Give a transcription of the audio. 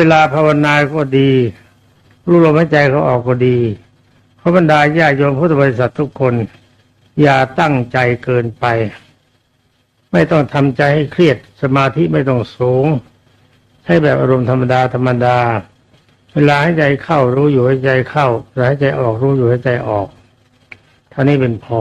เวลาภาวนาก็ดีรู้ลมหายใจเขาออกก็ดีเพราะบรรดาญาโยมพุทธบริษัททุกคน อย่าตั้งใจเกินไป ไม่ต้องทำใจให้เครียดสมาธิไม่ต้องสูง ให้แบบอารมณ์ธรรมดาธรรมดา เวลาให้ใจเข้ารู้อยู่ให้ใจเข้าหาให้ใจออกรู้อยู่ให้ใจออกเท่านี้เป็นพอ